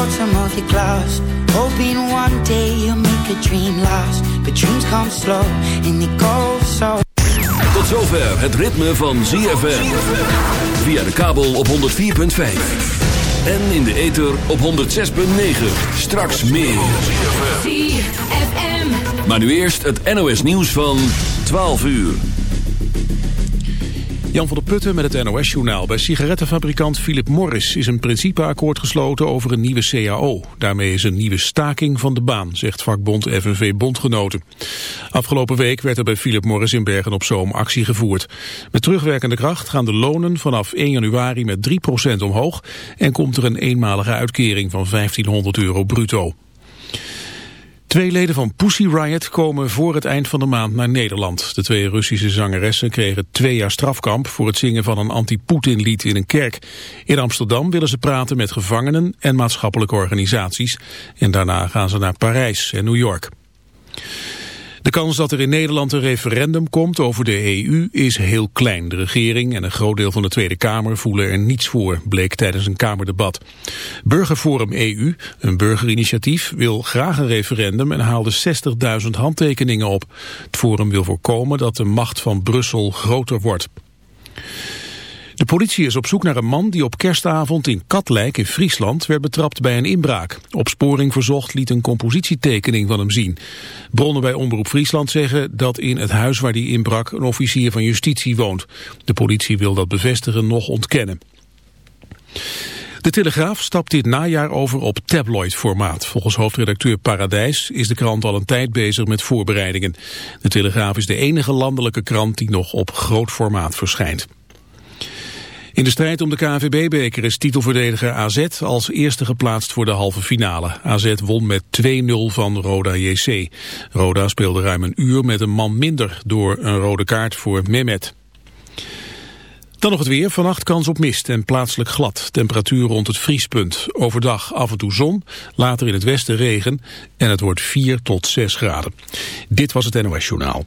Bottom of your glass Hoping one day you'll make a dream last. But dreams come slow and they go so Tot zover het ritme van ZFM Via de kabel op 104.5 En in de ether op 106.9 Straks meer. ZFM Maar nu eerst het NOS nieuws van 12 uur Jan van der Putten met het NOS-journaal. Bij sigarettenfabrikant Philip Morris is een principeakkoord gesloten over een nieuwe CAO. Daarmee is een nieuwe staking van de baan, zegt vakbond FNV Bondgenoten. Afgelopen week werd er bij Philip Morris in Bergen-op-Zoom actie gevoerd. Met terugwerkende kracht gaan de lonen vanaf 1 januari met 3% omhoog... en komt er een eenmalige uitkering van 1500 euro bruto. Twee leden van Pussy Riot komen voor het eind van de maand naar Nederland. De twee Russische zangeressen kregen twee jaar strafkamp voor het zingen van een anti-Poetin lied in een kerk. In Amsterdam willen ze praten met gevangenen en maatschappelijke organisaties. En daarna gaan ze naar Parijs en New York. De kans dat er in Nederland een referendum komt over de EU is heel klein. De regering en een groot deel van de Tweede Kamer voelen er niets voor, bleek tijdens een Kamerdebat. Burgerforum EU, een burgerinitiatief, wil graag een referendum en haalde 60.000 handtekeningen op. Het forum wil voorkomen dat de macht van Brussel groter wordt. De politie is op zoek naar een man die op kerstavond in Katlijk in Friesland werd betrapt bij een inbraak. Opsporing verzocht liet een compositietekening van hem zien. Bronnen bij Omroep Friesland zeggen dat in het huis waar die inbrak een officier van justitie woont. De politie wil dat bevestigen nog ontkennen. De Telegraaf stapt dit najaar over op tabloid-formaat. Volgens hoofdredacteur Paradijs is de krant al een tijd bezig met voorbereidingen. De Telegraaf is de enige landelijke krant die nog op groot formaat verschijnt. In de strijd om de KNVB-beker is titelverdediger AZ als eerste geplaatst voor de halve finale. AZ won met 2-0 van Roda JC. Roda speelde ruim een uur met een man minder door een rode kaart voor Mehmet. Dan nog het weer. Vannacht kans op mist en plaatselijk glad. Temperatuur rond het vriespunt. Overdag af en toe zon, later in het westen regen en het wordt 4 tot 6 graden. Dit was het NOS Journaal.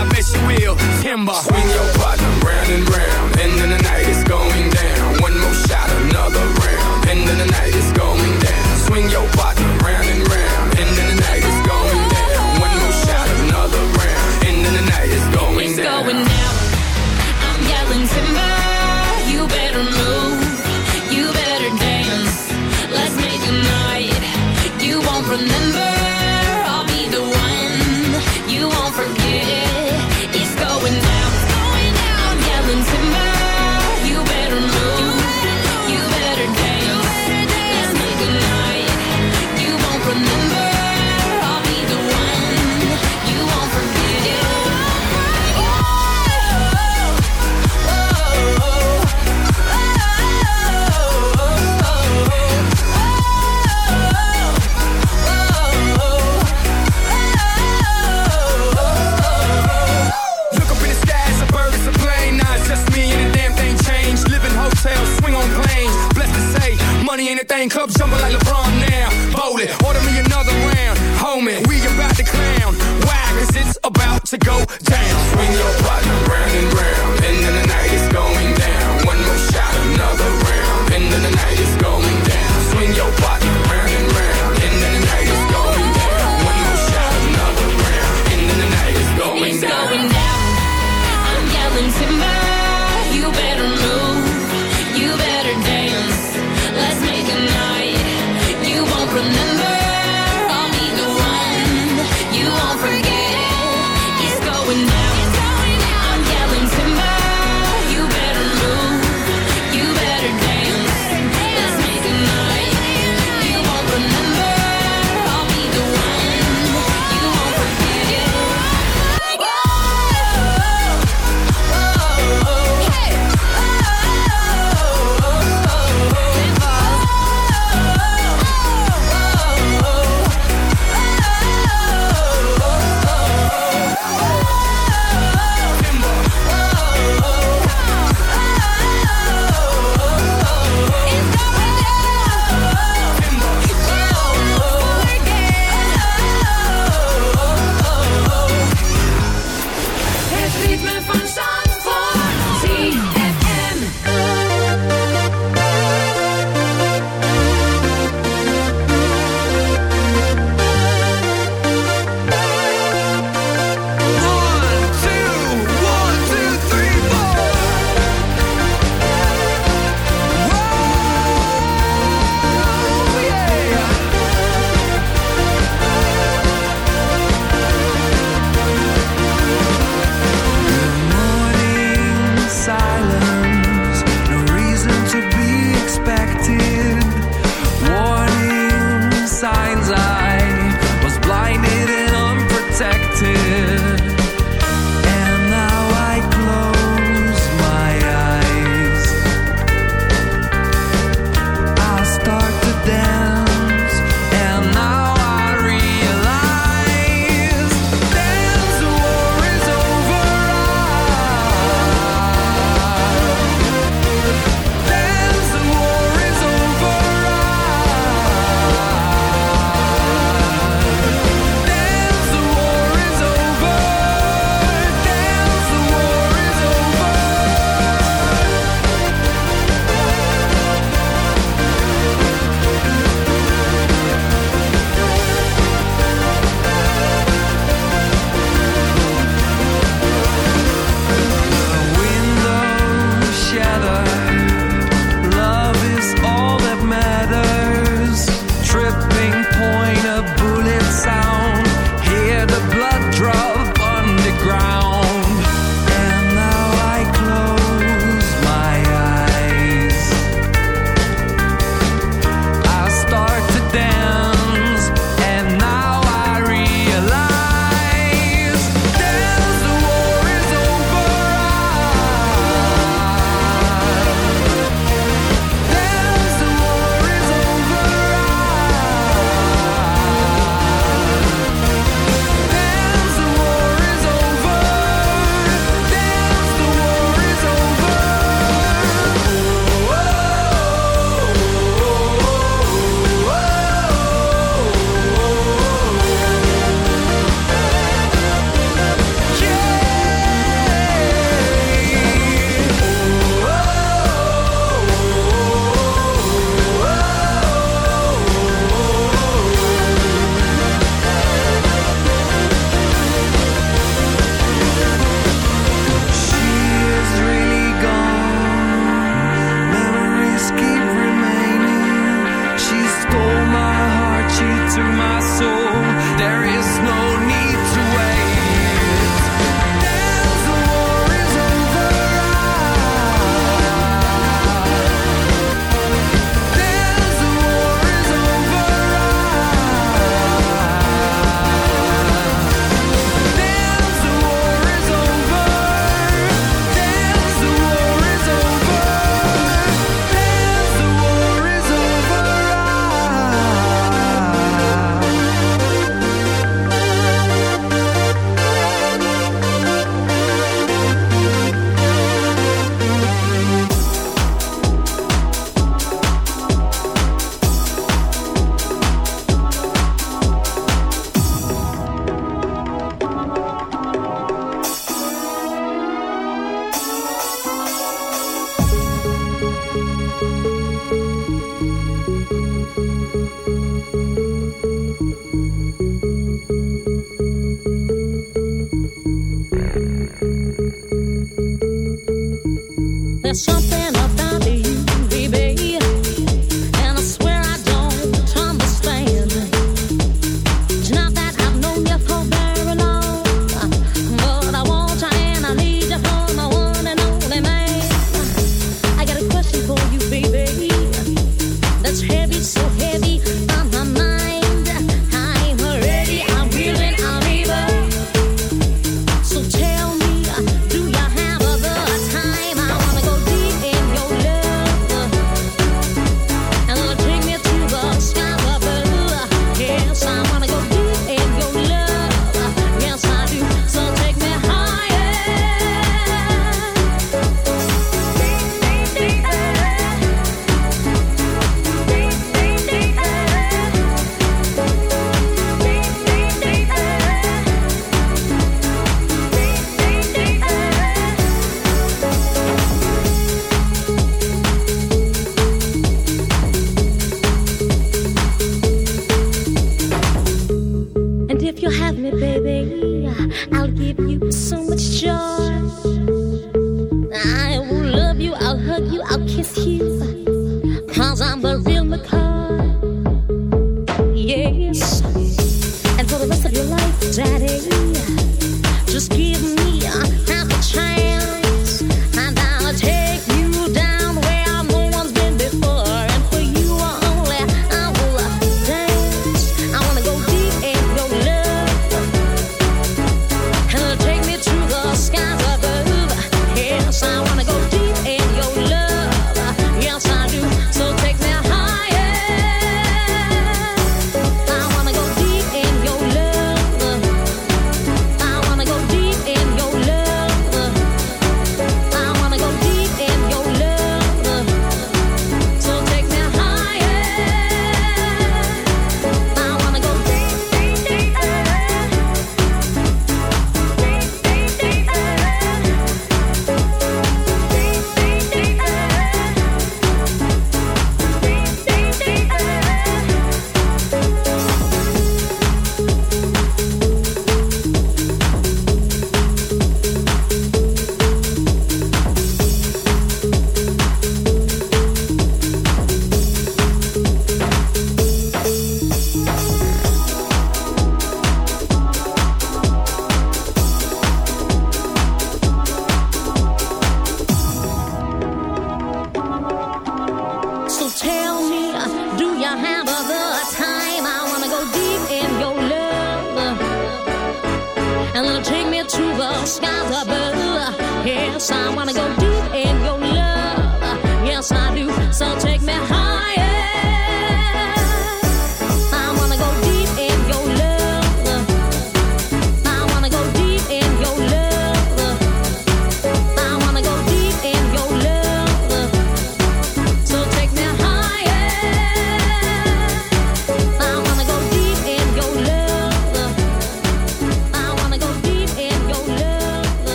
I bet she will. Timber. I wanna go